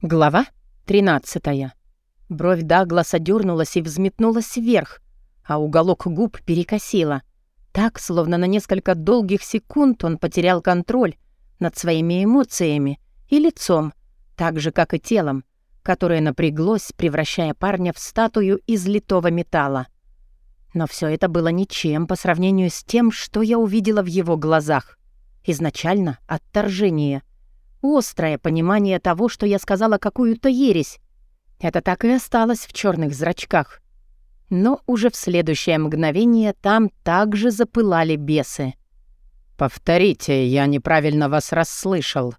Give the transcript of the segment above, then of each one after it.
Глава 13. Бровь Дагласа дернулась и взметнулась вверх, а уголок губ перекосила. Так, словно на несколько долгих секунд он потерял контроль над своими эмоциями и лицом, так же, как и телом, которое напряглось, превращая парня в статую из литого металла. Но все это было ничем по сравнению с тем, что я увидела в его глазах. Изначально отторжение — Острое понимание того, что я сказала какую-то ересь. Это так и осталось в черных зрачках. Но уже в следующее мгновение там также запылали бесы. «Повторите, я неправильно вас расслышал».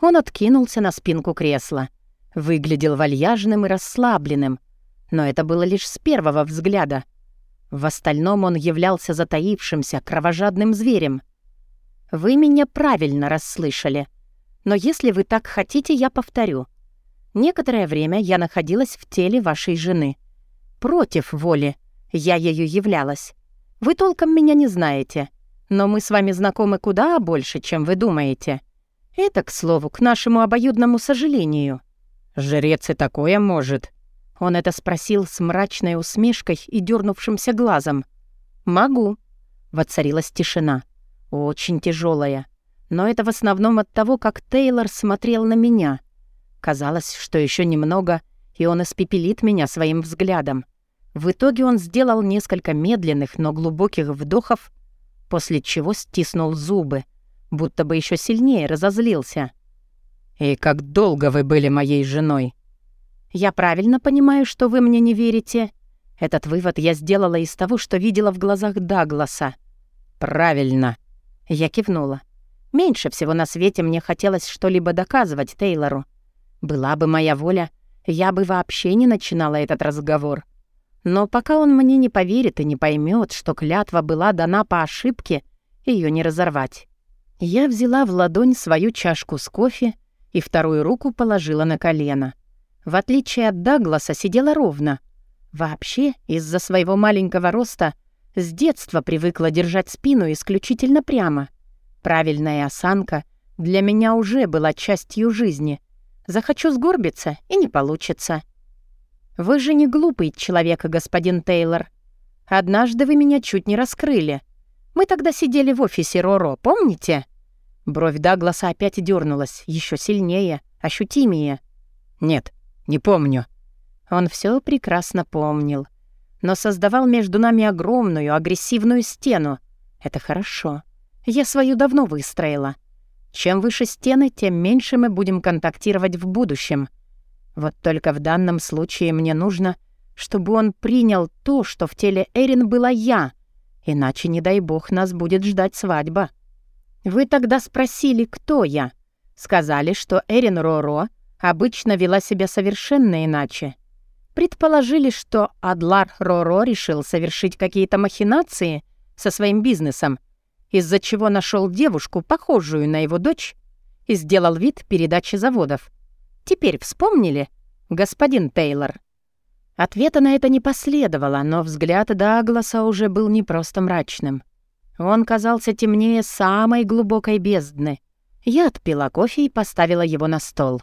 Он откинулся на спинку кресла. Выглядел вальяжным и расслабленным. Но это было лишь с первого взгляда. В остальном он являлся затаившимся, кровожадным зверем. «Вы меня правильно расслышали», но если вы так хотите, я повторю. Некоторое время я находилась в теле вашей жены. Против воли. Я ею являлась. Вы толком меня не знаете, но мы с вами знакомы куда больше, чем вы думаете. Это, к слову, к нашему обоюдному сожалению. Жрец и такое может. Он это спросил с мрачной усмешкой и дернувшимся глазом. «Могу». Воцарилась тишина. Очень тяжелая. Но это в основном от того, как Тейлор смотрел на меня. Казалось, что еще немного, и он испепелит меня своим взглядом. В итоге он сделал несколько медленных, но глубоких вдохов, после чего стиснул зубы, будто бы еще сильнее разозлился. «И как долго вы были моей женой?» «Я правильно понимаю, что вы мне не верите?» Этот вывод я сделала из того, что видела в глазах Дагласа. «Правильно!» Я кивнула. Меньше всего на свете мне хотелось что-либо доказывать Тейлору. Была бы моя воля, я бы вообще не начинала этот разговор. Но пока он мне не поверит и не поймет, что клятва была дана по ошибке, ее не разорвать. Я взяла в ладонь свою чашку с кофе и вторую руку положила на колено. В отличие от Дагласа, сидела ровно. Вообще, из-за своего маленького роста, с детства привыкла держать спину исключительно прямо — Правильная осанка для меня уже была частью жизни. Захочу сгорбиться, и не получится. Вы же не глупый человек, господин Тейлор. Однажды вы меня чуть не раскрыли. Мы тогда сидели в офисе Роро, помните? Бровь Дагласа опять дернулась, еще сильнее, ощутимее. Нет, не помню. Он все прекрасно помнил, но создавал между нами огромную агрессивную стену. Это хорошо. Я свою давно выстроила. Чем выше стены, тем меньше мы будем контактировать в будущем. Вот только в данном случае мне нужно, чтобы он принял то, что в теле Эрин была я, иначе, не дай бог, нас будет ждать свадьба. Вы тогда спросили, кто я. Сказали, что Эрин Роро обычно вела себя совершенно иначе. Предположили, что Адлар Роро решил совершить какие-то махинации со своим бизнесом — из-за чего нашел девушку, похожую на его дочь, и сделал вид передачи заводов. Теперь вспомнили, господин Тейлор? Ответа на это не последовало, но взгляд Дагласа уже был не просто мрачным. Он казался темнее самой глубокой бездны. Я отпила кофе и поставила его на стол.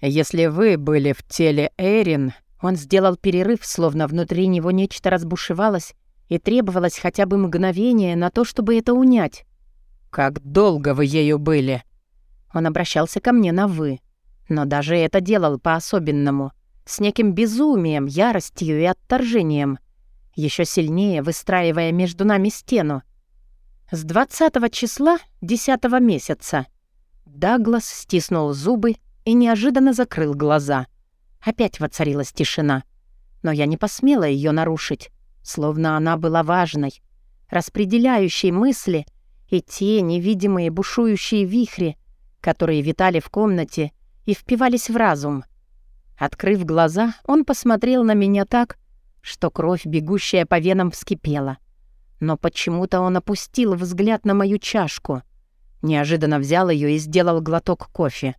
«Если вы были в теле Эрин...» Он сделал перерыв, словно внутри него нечто разбушевалось, и требовалось хотя бы мгновение на то, чтобы это унять. «Как долго вы ею были?» Он обращался ко мне на «вы», но даже это делал по-особенному, с неким безумием, яростью и отторжением, еще сильнее выстраивая между нами стену. С 20 числа 10 месяца Даглас стиснул зубы и неожиданно закрыл глаза. Опять воцарилась тишина. Но я не посмела ее нарушить словно она была важной, распределяющей мысли и те невидимые бушующие вихри, которые витали в комнате и впивались в разум. Открыв глаза, он посмотрел на меня так, что кровь, бегущая по венам, вскипела. Но почему-то он опустил взгляд на мою чашку, неожиданно взял ее и сделал глоток кофе.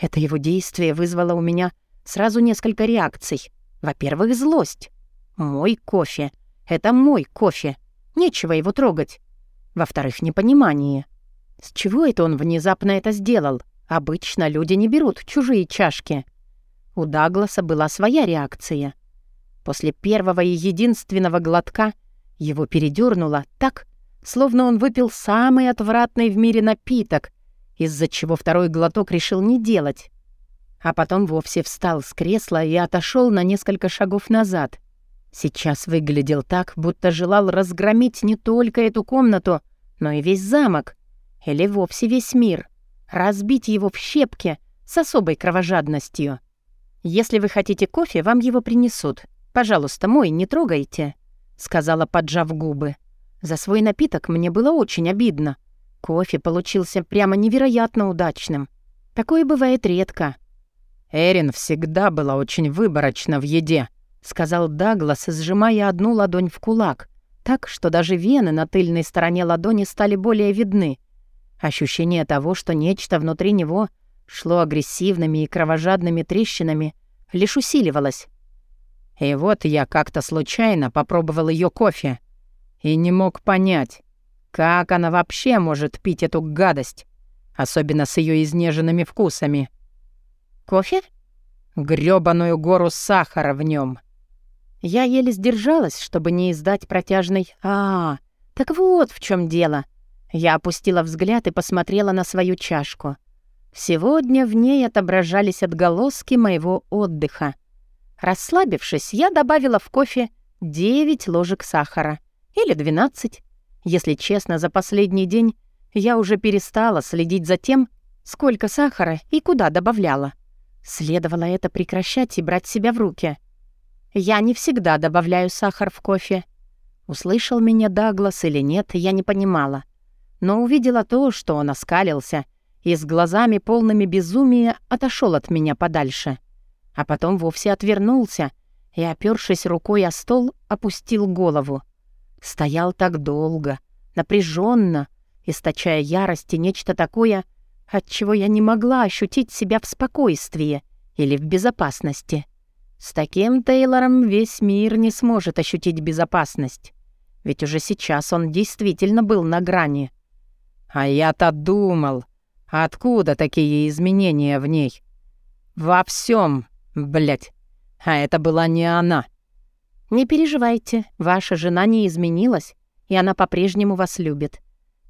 Это его действие вызвало у меня сразу несколько реакций. Во-первых, злость. Мой кофе. Это мой кофе. Нечего его трогать. Во-вторых, непонимание. С чего это он внезапно это сделал? Обычно люди не берут чужие чашки. У Дагласа была своя реакция. После первого и единственного глотка его передёрнуло так, словно он выпил самый отвратный в мире напиток, из-за чего второй глоток решил не делать. А потом вовсе встал с кресла и отошел на несколько шагов назад. Сейчас выглядел так, будто желал разгромить не только эту комнату, но и весь замок. Или вовсе весь мир. Разбить его в щепки с особой кровожадностью. «Если вы хотите кофе, вам его принесут. Пожалуйста, мой, не трогайте», — сказала, поджав губы. За свой напиток мне было очень обидно. Кофе получился прямо невероятно удачным. Такое бывает редко. «Эрин всегда была очень выборочна в еде», — сказал Даглас, сжимая одну ладонь в кулак, так, что даже вены на тыльной стороне ладони стали более видны. Ощущение того, что нечто внутри него шло агрессивными и кровожадными трещинами, лишь усиливалось. И вот я как-то случайно попробовал ее кофе и не мог понять, как она вообще может пить эту гадость, особенно с ее изнеженными вкусами. «Кофе?» грёбаную гору сахара в нем. Я еле сдержалась, чтобы не издать протяжный «А, так вот в чем дело». Я опустила взгляд и посмотрела на свою чашку. Сегодня в ней отображались отголоски моего отдыха. Расслабившись, я добавила в кофе 9 ложек сахара. Или 12. Если честно, за последний день я уже перестала следить за тем, сколько сахара и куда добавляла. Следовало это прекращать и брать себя в руки. Я не всегда добавляю сахар в кофе. Услышал меня Даглас или нет, я не понимала. Но увидела то, что он оскалился и с глазами полными безумия отошел от меня подальше. А потом вовсе отвернулся и, опёршись рукой о стол, опустил голову. Стоял так долго, напряженно, источая ярости нечто такое, от чего я не могла ощутить себя в спокойствии или в безопасности. С таким Тейлором весь мир не сможет ощутить безопасность. Ведь уже сейчас он действительно был на грани. А я-то думал, откуда такие изменения в ней? Во всем, блядь. А это была не она. Не переживайте, ваша жена не изменилась, и она по-прежнему вас любит.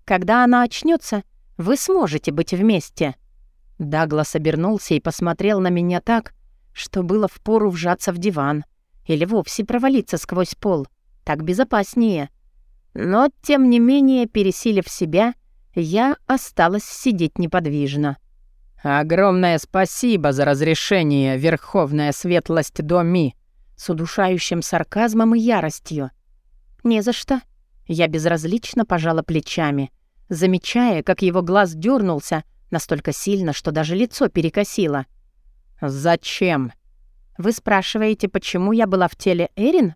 Когда она очнется, вы сможете быть вместе». Даглас обернулся и посмотрел на меня так, что было впору вжаться в диван или вовсе провалиться сквозь пол. Так безопаснее. Но, тем не менее, пересилив себя, я осталась сидеть неподвижно. «Огромное спасибо за разрешение, Верховная Светлость Доми!» с удушающим сарказмом и яростью. «Не за что». Я безразлично пожала плечами, замечая, как его глаз дернулся настолько сильно, что даже лицо перекосило. «Зачем?» «Вы спрашиваете, почему я была в теле Эрин?»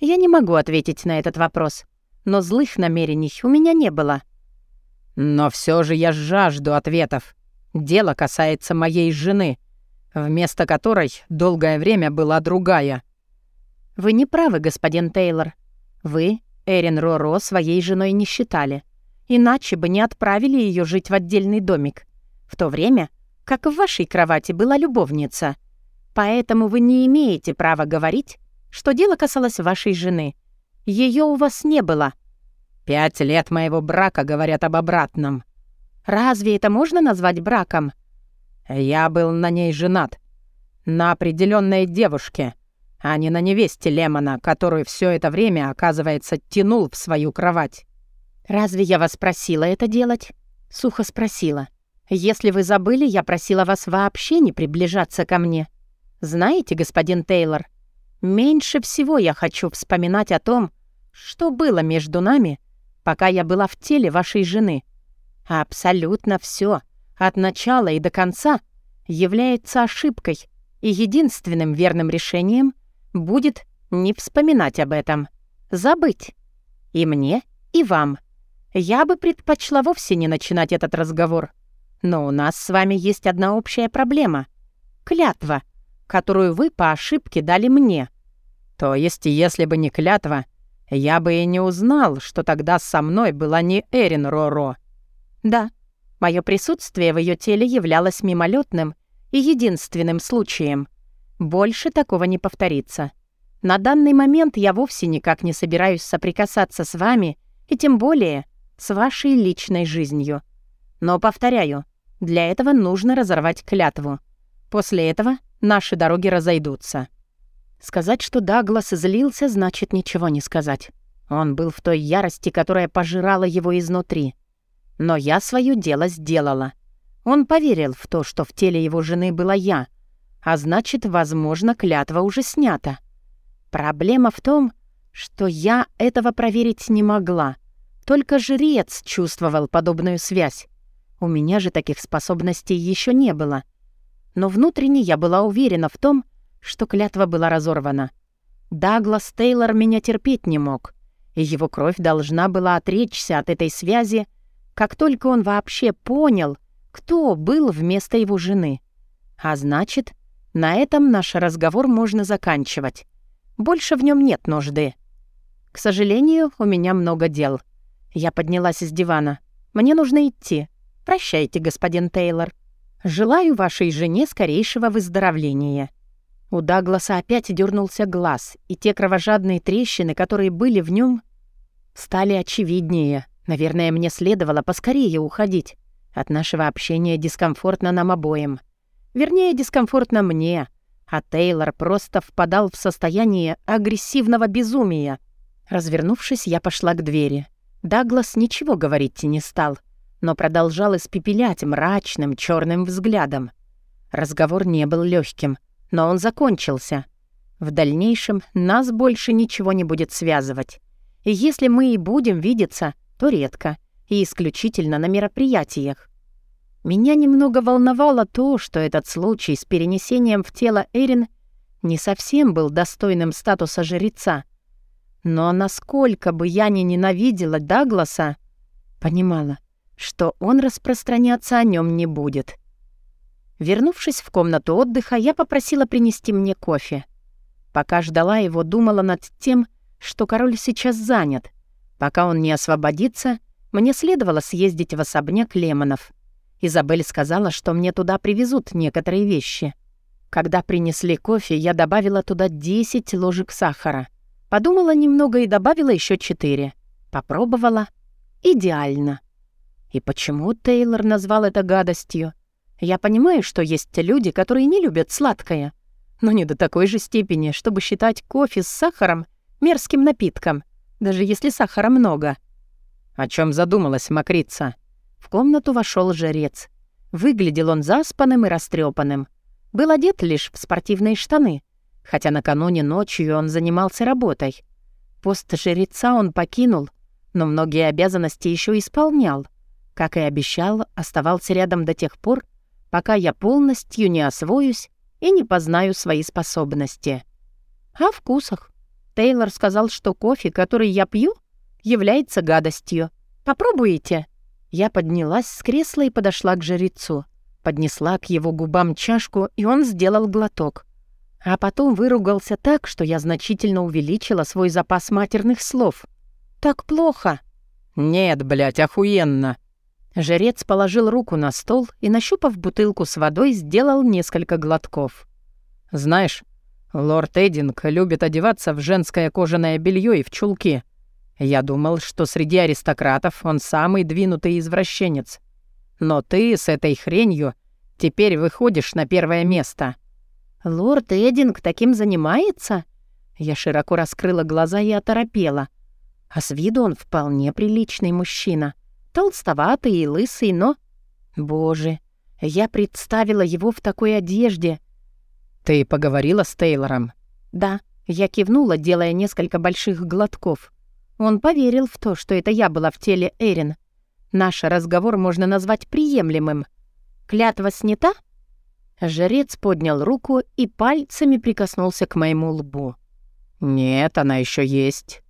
Я не могу ответить на этот вопрос, но злых намерений у меня не было. «Но все же я жажду ответов. Дело касается моей жены, вместо которой долгое время была другая». «Вы не правы, господин Тейлор. Вы, Эрин Роро, своей женой не считали. Иначе бы не отправили ее жить в отдельный домик. В то время, как в вашей кровати была любовница. Поэтому вы не имеете права говорить, что дело касалось вашей жены. Ее у вас не было». «Пять лет моего брака говорят об обратном». «Разве это можно назвать браком?» «Я был на ней женат. На определенной девушке» а не на невесте Лемона, которую все это время, оказывается, тянул в свою кровать. «Разве я вас просила это делать?» Сухо спросила. «Если вы забыли, я просила вас вообще не приближаться ко мне. Знаете, господин Тейлор, меньше всего я хочу вспоминать о том, что было между нами, пока я была в теле вашей жены. Абсолютно все, от начала и до конца, является ошибкой, и единственным верным решением — будет не вспоминать об этом. Забыть. И мне, и вам. Я бы предпочла вовсе не начинать этот разговор. Но у нас с вами есть одна общая проблема. Клятва, которую вы по ошибке дали мне. То есть, если бы не клятва, я бы и не узнал, что тогда со мной была не Эрин Роро. Да, мое присутствие в ее теле являлось мимолетным и единственным случаем. Больше такого не повторится. На данный момент я вовсе никак не собираюсь соприкасаться с вами и тем более с вашей личной жизнью. Но, повторяю, для этого нужно разорвать клятву. После этого наши дороги разойдутся. Сказать, что Даглас злился, значит ничего не сказать. Он был в той ярости, которая пожирала его изнутри. Но я свое дело сделала. Он поверил в то, что в теле его жены была я, а значит, возможно, клятва уже снята. Проблема в том, что я этого проверить не могла. Только жрец чувствовал подобную связь. У меня же таких способностей еще не было. Но внутренне я была уверена в том, что клятва была разорвана. Даглас Тейлор меня терпеть не мог, и его кровь должна была отречься от этой связи, как только он вообще понял, кто был вместо его жены. А значит, на этом наш разговор можно заканчивать. Больше в нем нет нужды. К сожалению, у меня много дел. Я поднялась из дивана. Мне нужно идти. Прощайте, господин Тейлор. Желаю вашей жене скорейшего выздоровления. У Дагласа опять дернулся глаз, и те кровожадные трещины, которые были в нем, стали очевиднее. Наверное, мне следовало поскорее уходить. От нашего общения дискомфортно нам обоим. Вернее, дискомфортно мне. А Тейлор просто впадал в состояние агрессивного безумия. Развернувшись, я пошла к двери. Даглас ничего говорить не стал, но продолжал испепелять мрачным черным взглядом. Разговор не был легким, но он закончился. В дальнейшем нас больше ничего не будет связывать. И если мы и будем видеться, то редко и исключительно на мероприятиях. Меня немного волновало то, что этот случай с перенесением в тело Эрин не совсем был достойным статуса жреца. Но насколько бы я ни ненавидела Дагласа, понимала, что он распространяться о нем не будет. Вернувшись в комнату отдыха, я попросила принести мне кофе. Пока ждала его, думала над тем, что король сейчас занят. Пока он не освободится, мне следовало съездить в особняк Лемонов. Изабель сказала, что мне туда привезут некоторые вещи. Когда принесли кофе, я добавила туда 10 ложек сахара. Подумала немного и добавила еще 4. Попробовала. Идеально. И почему Тейлор назвал это гадостью? Я понимаю, что есть люди, которые не любят сладкое, но не до такой же степени, чтобы считать кофе с сахаром мерзким напитком, даже если сахара много. О чем задумалась Макрица? В комнату вошел жрец. Выглядел он заспанным и растрепанным. Был одет лишь в спортивные штаны, хотя накануне ночью он занимался работой. Пост жреца он покинул, но многие обязанности еще исполнял. Как и обещал, оставался рядом до тех пор, пока я полностью не освоюсь и не познаю свои способности. О вкусах. Тейлор сказал, что кофе, который я пью, является гадостью. Попробуете?» Я поднялась с кресла и подошла к жрецу. Поднесла к его губам чашку, и он сделал глоток. А потом выругался так, что я значительно увеличила свой запас матерных слов. «Так плохо». «Нет, блядь, охуенно», Жрец положил руку на стол и, нащупав бутылку с водой, сделал несколько глотков. «Знаешь, лорд Эдинг любит одеваться в женское кожаное белье и в чулки. Я думал, что среди аристократов он самый двинутый извращенец. Но ты с этой хренью теперь выходишь на первое место». «Лорд Эдинг таким занимается?» Я широко раскрыла глаза и оторопела. А с виду он вполне приличный мужчина. Толстоватый и лысый, но... Боже, я представила его в такой одежде. «Ты поговорила с Тейлором?» «Да», я кивнула, делая несколько больших глотков. Он поверил в то, что это я была в теле Эрин. Наш разговор можно назвать приемлемым. «Клятва снята?» Жрец поднял руку и пальцами прикоснулся к моему лбу. «Нет, она еще есть».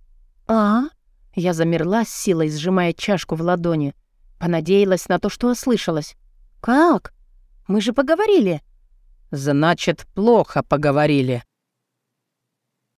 «А?» Я замерла с силой, сжимая чашку в ладони. Понадеялась на то, что ослышалась. «Как? Мы же поговорили». «Значит, плохо поговорили»,